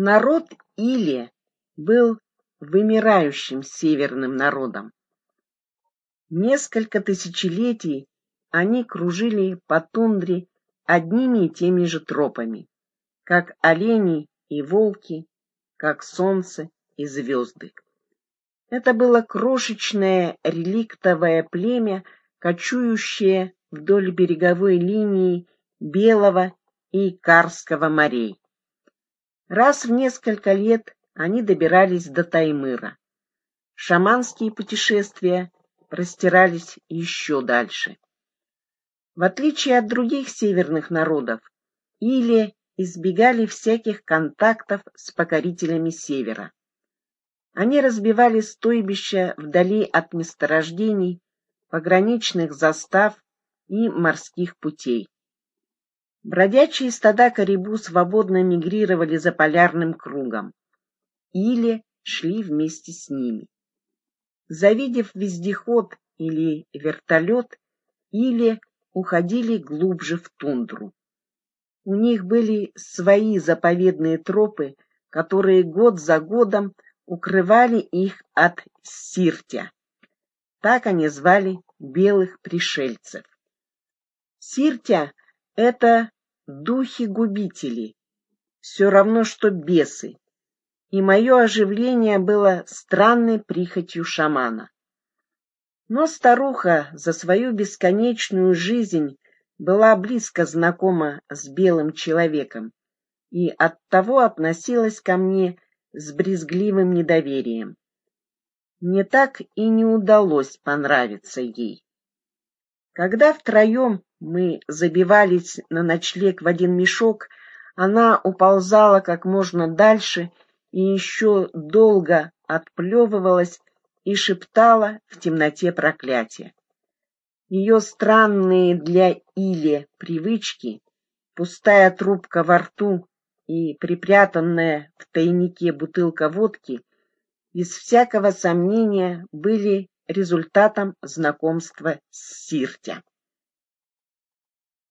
Народ Или был вымирающим северным народом. Несколько тысячелетий они кружили по тундре одними и теми же тропами, как олени и волки, как солнце и звезды. Это было крошечное реликтовое племя, кочующее вдоль береговой линии Белого и Карского морей. Раз в несколько лет они добирались до Таймыра. Шаманские путешествия простирались еще дальше. В отличие от других северных народов, или избегали всяких контактов с покорителями севера. Они разбивали стойбища вдали от месторождений, пограничных застав и морских путей. Бродячие стада карибу свободно мигрировали за полярным кругом или шли вместе с ними. Завидев вездеход или вертолет, или уходили глубже в тундру. У них были свои заповедные тропы, которые год за годом укрывали их от сиртя. Так они звали белых пришельцев. Сиртя — это духи-губители, все равно что бесы, и мое оживление было странной прихотью шамана. Но старуха за свою бесконечную жизнь была близко знакома с белым человеком и оттого относилась ко мне с брезгливым недоверием. Мне так и не удалось понравиться ей. Когда втроем мы забивались на ночлег в один мешок, она уползала как можно дальше и еще долго отплевывалась и шептала в темноте проклятия. Ее странные для Или привычки, пустая трубка во рту и припрятанная в тайнике бутылка водки, без всякого сомнения были результатом знакомства с Сиртя.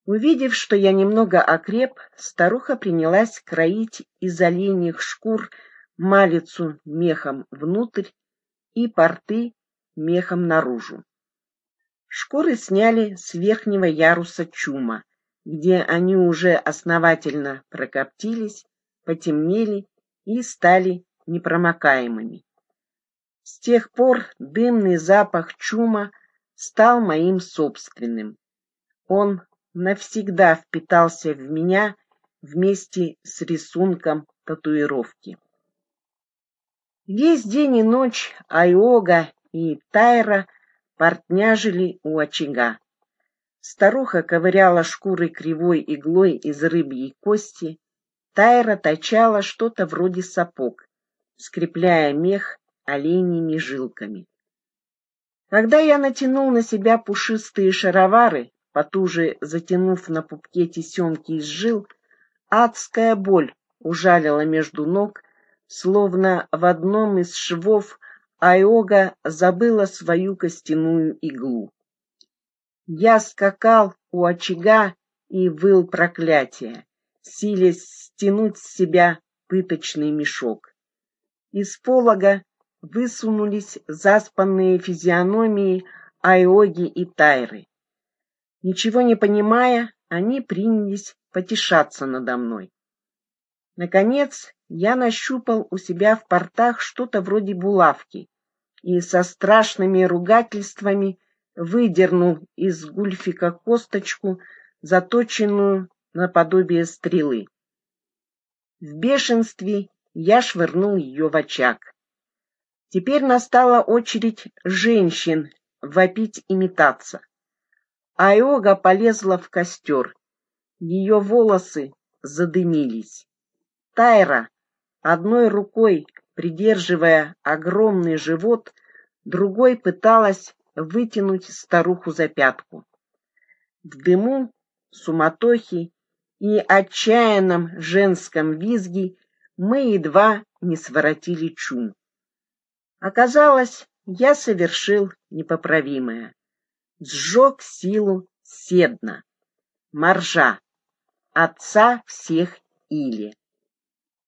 Увидев, что я немного окреп, старуха принялась кроить из оленьих шкур малицу мехом внутрь и порты мехом наружу. Шкуры сняли с верхнего яруса чума, где они уже основательно прокоптились, потемнели и стали непромокаемыми. С тех пор дымный запах чума стал моим собственным. Он навсегда впитался в меня вместе с рисунком татуировки. Весь день и ночь Айога и Тайра портняжили у очага. Старуха ковыряла шкурой кривой иглой из рыбьей кости, Тайра точала что-то вроде сапог, скрепляя мех оленьими жилками. Когда я натянул на себя пушистые шаровары, потуже затянув на пупке тесемки из жил, адская боль ужалила между ног, Словно в одном из швов Айога забыла свою костяную иглу. Я скакал у очага и выл проклятие, силясь стянуть с себя пыточный мешок. Из полога высунулись заспанные физиономии Айоги и Тайры. Ничего не понимая, они принялись потешаться надо мной. Наконец, я нащупал у себя в портах что-то вроде булавки и со страшными ругательствами выдернул из гульфика косточку, заточенную наподобие стрелы. В бешенстве я швырнул ее в очаг. Теперь настала очередь женщин вопить и метаться. Айога полезла в костер. Ее волосы задымились. Тайра, одной рукой придерживая огромный живот, другой пыталась вытянуть старуху за пятку. В дыму, суматохе и отчаянном женском визге мы едва не своротили чум. Оказалось, я совершил непоправимое. Сжег силу Седна, Маржа, отца всех Или.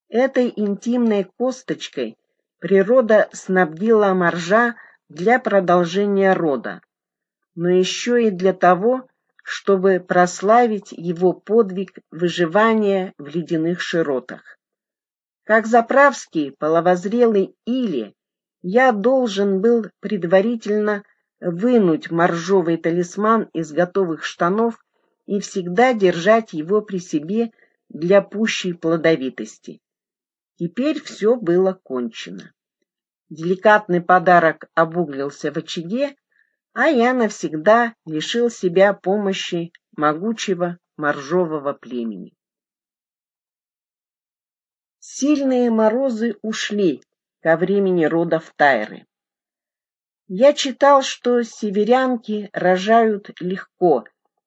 Этой интимной косточкой природа снабдила моржа для продолжения рода, но еще и для того, чтобы прославить его подвиг выживания в ледяных широтах. Как заправский половозрелый Или, я должен был предварительно вынуть моржовый талисман из готовых штанов и всегда держать его при себе для пущей плодовитости. Теперь все было кончено. Деликатный подарок обуглился в очаге, а я навсегда лишил себя помощи могучего моржового племени. Сильные морозы ушли ко времени родов Тайры. Я читал, что северянки рожают легко,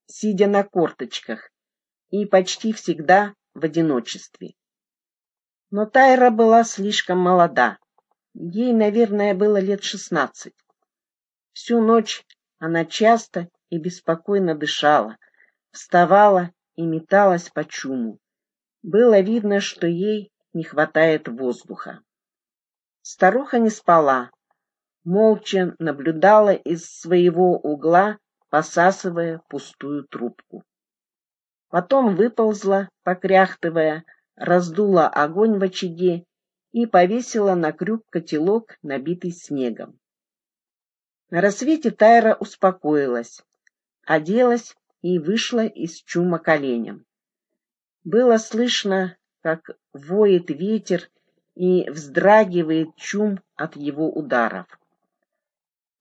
сидя на корточках, и почти всегда в одиночестве. Но Тайра была слишком молода. Ей, наверное, было лет шестнадцать. Всю ночь она часто и беспокойно дышала, вставала и металась по чуму. Было видно, что ей не хватает воздуха. Старуха не спала, молча наблюдала из своего угла, посасывая пустую трубку. Потом выползла, покряхтывая, раздула огонь в очаге и повесила на крюк котелок, набитый снегом. На рассвете Тайра успокоилась, оделась и вышла из чума коленем. Было слышно, как воет ветер и вздрагивает чум от его ударов.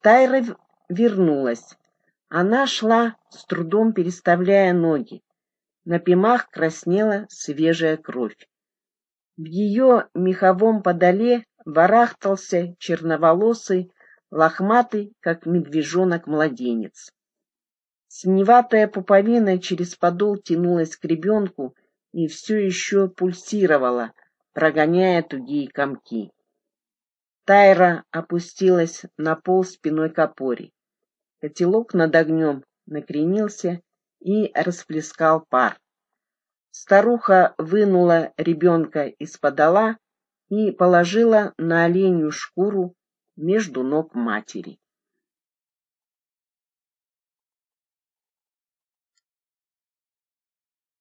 Тайра вернулась. Она шла, с трудом переставляя ноги. На пимах краснела свежая кровь. В ее меховом подоле барахтался черноволосый, лохматый, как медвежонок-младенец. Синеватая пуповина через подол тянулась к ребенку и все еще пульсировала, прогоняя тугие комки. Тайра опустилась на пол спиной к опоре. Котелок над огнем накренился и расплескал пар. Старуха вынула ребенка из подола и положила на оленью шкуру между ног матери.